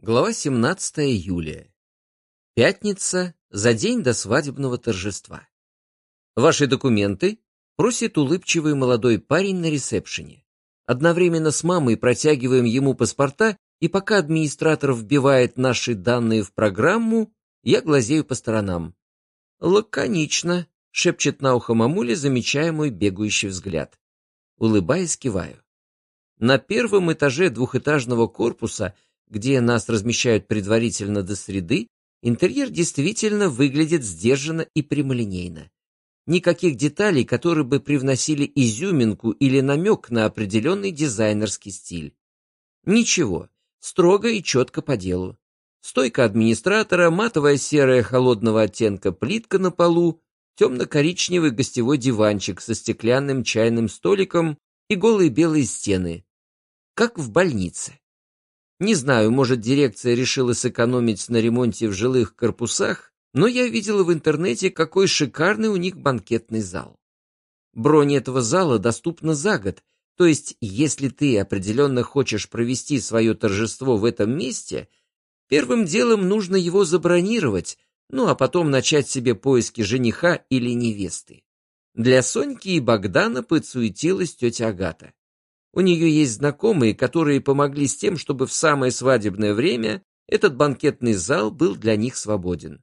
Глава 17 июля. Пятница, за день до свадебного торжества. Ваши документы просит улыбчивый молодой парень на ресепшене. Одновременно с мамой протягиваем ему паспорта, и пока администратор вбивает наши данные в программу, я глазею по сторонам. «Лаконично», — шепчет на ухо мамуле, замечая бегающий взгляд. Улыбаясь, киваю. На первом этаже двухэтажного корпуса — где нас размещают предварительно до среды, интерьер действительно выглядит сдержанно и прямолинейно. Никаких деталей, которые бы привносили изюминку или намек на определенный дизайнерский стиль. Ничего, строго и четко по делу. Стойка администратора, матовая серая холодного оттенка плитка на полу, темно-коричневый гостевой диванчик со стеклянным чайным столиком и голые белые стены. Как в больнице. Не знаю, может, дирекция решила сэкономить на ремонте в жилых корпусах, но я видела в интернете, какой шикарный у них банкетный зал. Бронь этого зала доступна за год, то есть, если ты определенно хочешь провести свое торжество в этом месте, первым делом нужно его забронировать, ну а потом начать себе поиски жениха или невесты. Для Соньки и Богдана подсуетилась тетя Агата. У нее есть знакомые, которые помогли с тем, чтобы в самое свадебное время этот банкетный зал был для них свободен.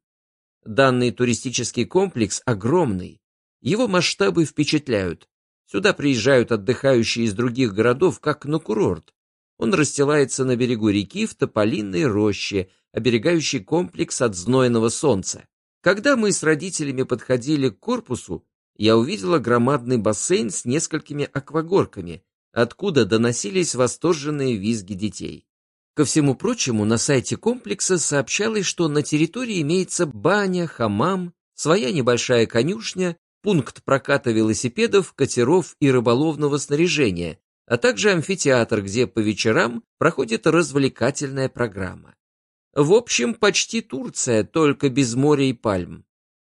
Данный туристический комплекс огромный. Его масштабы впечатляют. Сюда приезжают отдыхающие из других городов, как на курорт. Он расстилается на берегу реки в тополинной роще, оберегающей комплекс от знойного солнца. Когда мы с родителями подходили к корпусу, я увидела громадный бассейн с несколькими аквагорками, откуда доносились восторженные визги детей. Ко всему прочему, на сайте комплекса сообщалось, что на территории имеется баня, хамам, своя небольшая конюшня, пункт проката велосипедов, катеров и рыболовного снаряжения, а также амфитеатр, где по вечерам проходит развлекательная программа. В общем, почти Турция, только без моря и пальм.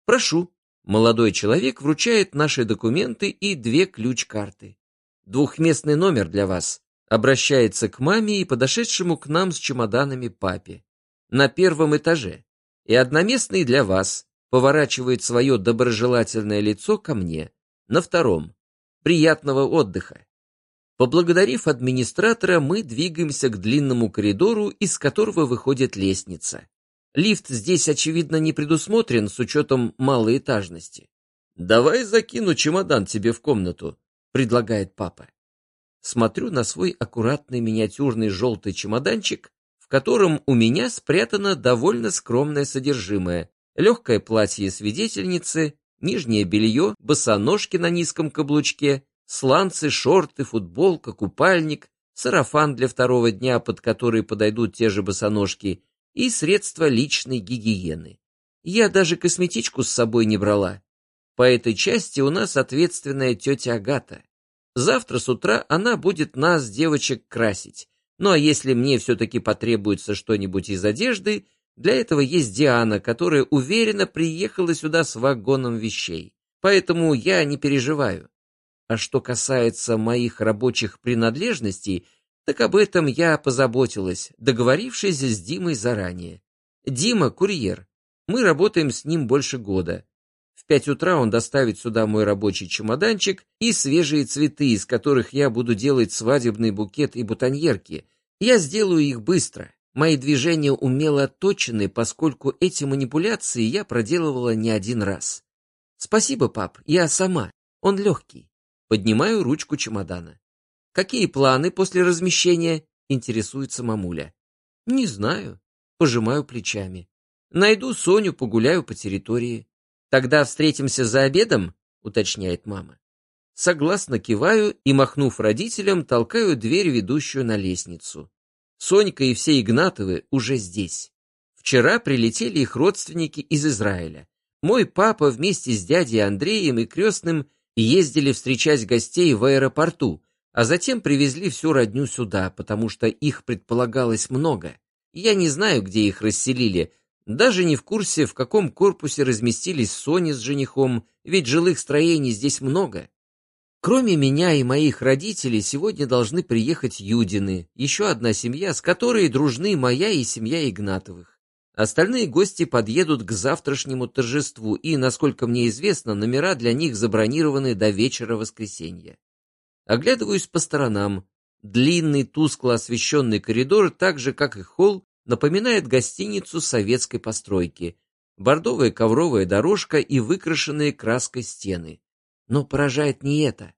Прошу. Молодой человек вручает наши документы и две ключ-карты двухместный номер для вас», обращается к маме и подошедшему к нам с чемоданами папе. «На первом этаже. И одноместный для вас», поворачивает свое доброжелательное лицо ко мне. На втором. «Приятного отдыха». Поблагодарив администратора, мы двигаемся к длинному коридору, из которого выходит лестница. Лифт здесь, очевидно, не предусмотрен с учетом малоэтажности. «Давай закину чемодан тебе в комнату», предлагает папа. Смотрю на свой аккуратный миниатюрный желтый чемоданчик, в котором у меня спрятано довольно скромное содержимое. Легкое платье свидетельницы, нижнее белье, босоножки на низком каблучке, сланцы, шорты, футболка, купальник, сарафан для второго дня, под который подойдут те же босоножки, и средства личной гигиены. Я даже косметичку с собой не брала. По этой части у нас ответственная тетя Агата. Завтра с утра она будет нас, девочек, красить. Ну а если мне все-таки потребуется что-нибудь из одежды, для этого есть Диана, которая уверенно приехала сюда с вагоном вещей. Поэтому я не переживаю. А что касается моих рабочих принадлежностей, так об этом я позаботилась, договорившись с Димой заранее. Дима — курьер. Мы работаем с ним больше года пять утра он доставит сюда мой рабочий чемоданчик и свежие цветы, из которых я буду делать свадебный букет и бутоньерки. Я сделаю их быстро. Мои движения умело отточены, поскольку эти манипуляции я проделывала не один раз. Спасибо, пап, я сама. Он легкий. Поднимаю ручку чемодана. Какие планы после размещения? Интересуется мамуля. Не знаю. Пожимаю плечами. Найду Соню, погуляю по территории. «Тогда встретимся за обедом?» — уточняет мама. Согласно киваю и, махнув родителям, толкаю дверь, ведущую на лестницу. Сонька и все Игнатовы уже здесь. Вчера прилетели их родственники из Израиля. Мой папа вместе с дядей Андреем и крестным ездили встречать гостей в аэропорту, а затем привезли всю родню сюда, потому что их предполагалось много. Я не знаю, где их расселили, даже не в курсе, в каком корпусе разместились Сони с женихом, ведь жилых строений здесь много. Кроме меня и моих родителей, сегодня должны приехать Юдины, еще одна семья, с которой дружны моя и семья Игнатовых. Остальные гости подъедут к завтрашнему торжеству, и, насколько мне известно, номера для них забронированы до вечера воскресенья. Оглядываюсь по сторонам. Длинный, тускло освещенный коридор, так же, как и холл, напоминает гостиницу советской постройки. Бордовая ковровая дорожка и выкрашенные краской стены. Но поражает не это.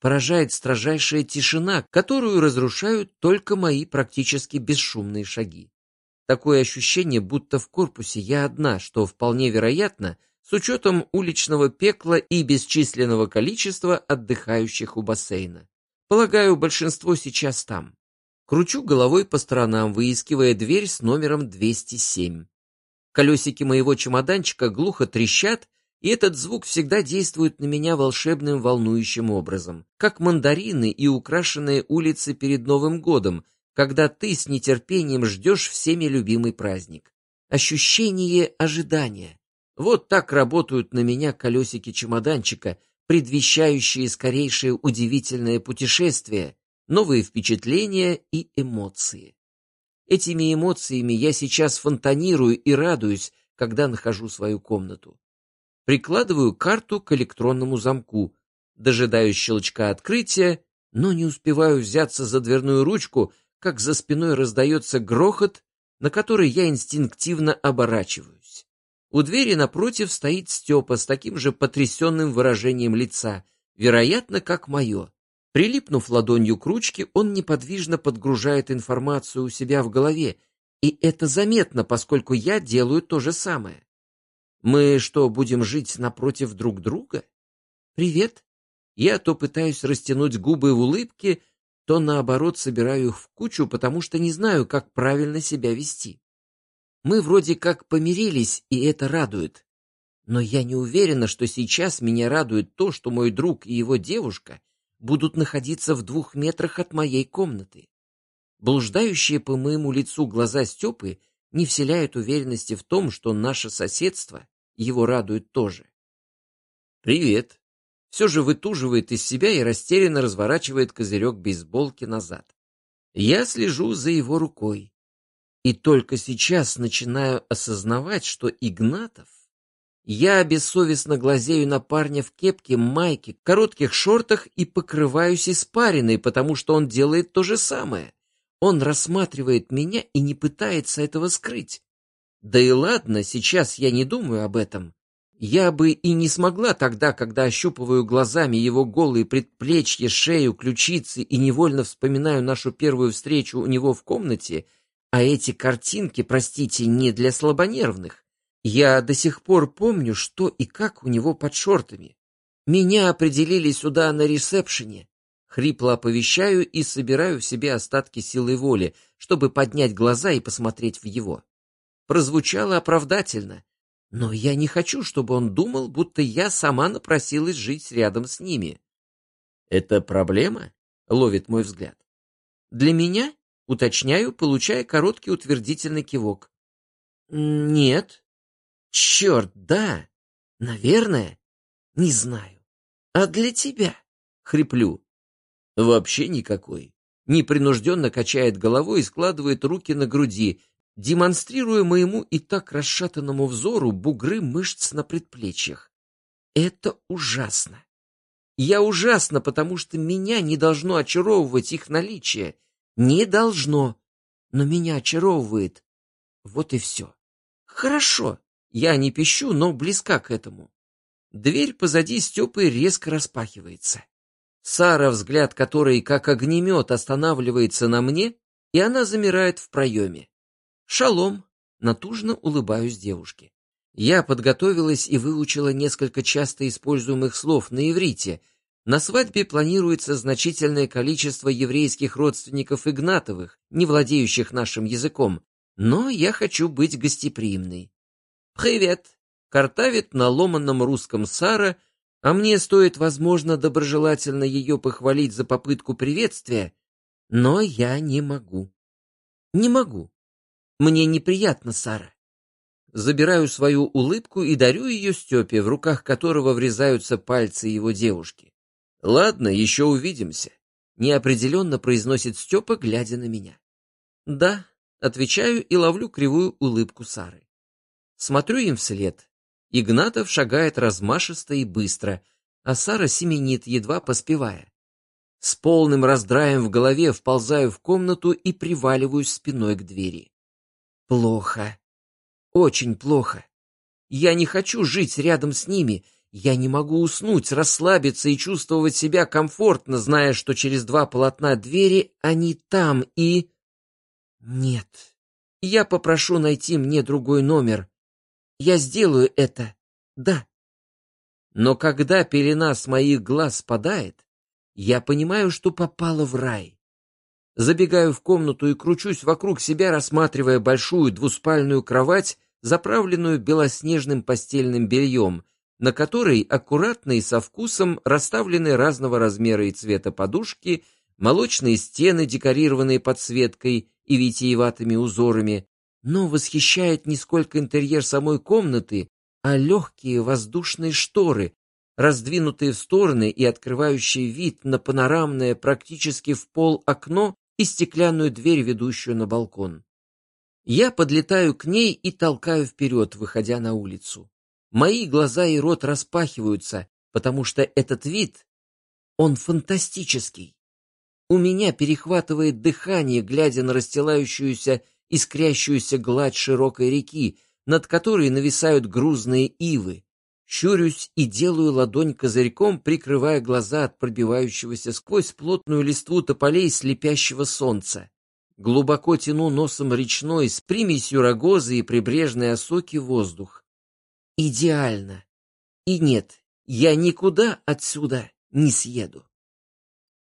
Поражает строжайшая тишина, которую разрушают только мои практически бесшумные шаги. Такое ощущение, будто в корпусе я одна, что вполне вероятно, с учетом уличного пекла и бесчисленного количества отдыхающих у бассейна. Полагаю, большинство сейчас там. Кручу головой по сторонам, выискивая дверь с номером 207. Колесики моего чемоданчика глухо трещат, и этот звук всегда действует на меня волшебным волнующим образом, как мандарины и украшенные улицы перед Новым годом, когда ты с нетерпением ждешь всеми любимый праздник. Ощущение ожидания. Вот так работают на меня колесики чемоданчика, предвещающие скорейшее удивительное путешествие, новые впечатления и эмоции. Этими эмоциями я сейчас фонтанирую и радуюсь, когда нахожу свою комнату. Прикладываю карту к электронному замку, дожидаюсь щелчка открытия, но не успеваю взяться за дверную ручку, как за спиной раздается грохот, на который я инстинктивно оборачиваюсь. У двери напротив стоит Степа с таким же потрясенным выражением лица, вероятно, как мое. Прилипнув ладонью к ручке, он неподвижно подгружает информацию у себя в голове, и это заметно, поскольку я делаю то же самое. Мы что, будем жить напротив друг друга? Привет. Я то пытаюсь растянуть губы в улыбке, то наоборот собираю их в кучу, потому что не знаю, как правильно себя вести. Мы вроде как помирились, и это радует. Но я не уверена, что сейчас меня радует то, что мой друг и его девушка будут находиться в двух метрах от моей комнаты. Блуждающие по моему лицу глаза Степы не вселяют уверенности в том, что наше соседство его радует тоже. «Привет!» Все же вытуживает из себя и растерянно разворачивает козырек бейсболки назад. Я слежу за его рукой. И только сейчас начинаю осознавать, что Игнатов... Я бессовестно глазею на парня в кепке, майке, коротких шортах и покрываюсь испариной, потому что он делает то же самое. Он рассматривает меня и не пытается этого скрыть. Да и ладно, сейчас я не думаю об этом. Я бы и не смогла тогда, когда ощупываю глазами его голые предплечья, шею, ключицы и невольно вспоминаю нашу первую встречу у него в комнате, а эти картинки, простите, не для слабонервных. Я до сих пор помню, что и как у него под шортами. Меня определили сюда на ресепшене. Хрипло оповещаю и собираю в себе остатки силы воли, чтобы поднять глаза и посмотреть в его прозвучало оправдательно, но я не хочу, чтобы он думал, будто я сама напросилась жить рядом с ними. «Это проблема?» — ловит мой взгляд. «Для меня?» — уточняю, получая короткий утвердительный кивок. «Нет». «Черт, да. Наверное. Не знаю. А для тебя?» — хриплю. «Вообще никакой». Непринужденно качает головой и складывает руки на груди, демонстрируя моему и так расшатанному взору бугры мышц на предплечьях. Это ужасно. Я ужасно, потому что меня не должно очаровывать их наличие. Не должно. Но меня очаровывает. Вот и все. Хорошо. Я не пищу, но близка к этому. Дверь позади Степы резко распахивается. Сара, взгляд которой как огнемет останавливается на мне, и она замирает в проеме. «Шалом!» — натужно улыбаюсь девушке. Я подготовилась и выучила несколько часто используемых слов на иврите. На свадьбе планируется значительное количество еврейских родственников Игнатовых, не владеющих нашим языком, но я хочу быть гостеприимной. «Привет!» — картавит на ломанном русском Сара, а мне стоит, возможно, доброжелательно ее похвалить за попытку приветствия, но я не могу. Не могу. Мне неприятно, Сара. Забираю свою улыбку и дарю ее Степе, в руках которого врезаются пальцы его девушки. Ладно, еще увидимся, неопределенно произносит Степа, глядя на меня. Да, отвечаю и ловлю кривую улыбку Сары. Смотрю им вслед. Игнатов шагает размашисто и быстро, а Сара семенит, едва поспевая. С полным раздраем в голове вползаю в комнату и приваливаюсь спиной к двери. Плохо. Очень плохо. Я не хочу жить рядом с ними. Я не могу уснуть, расслабиться и чувствовать себя комфортно, зная, что через два полотна двери они там и... Нет. Я попрошу найти мне другой номер. Я сделаю это. Да. Но когда пелена с моих глаз спадает, я понимаю, что попала в рай. Забегаю в комнату и кручусь вокруг себя, рассматривая большую двуспальную кровать, заправленную белоснежным постельным бельем, на которой аккуратно и со вкусом расставлены разного размера и цвета подушки, молочные стены, декорированные подсветкой и витиеватыми узорами, но восхищает не сколько интерьер самой комнаты, а легкие воздушные шторы, раздвинутые в стороны и открывающие вид на панорамное практически в пол окно и стеклянную дверь, ведущую на балкон. Я подлетаю к ней и толкаю вперед, выходя на улицу. Мои глаза и рот распахиваются, потому что этот вид, он фантастический. У меня перехватывает дыхание, глядя на расстилающуюся, искрящуюся гладь широкой реки, над которой нависают грузные ивы, Щурюсь и делаю ладонь козырьком, прикрывая глаза от пробивающегося сквозь плотную листву тополей слепящего солнца. Глубоко тяну носом речной с примесью рогозы и прибрежной осоки воздух. Идеально. И нет, я никуда отсюда не съеду.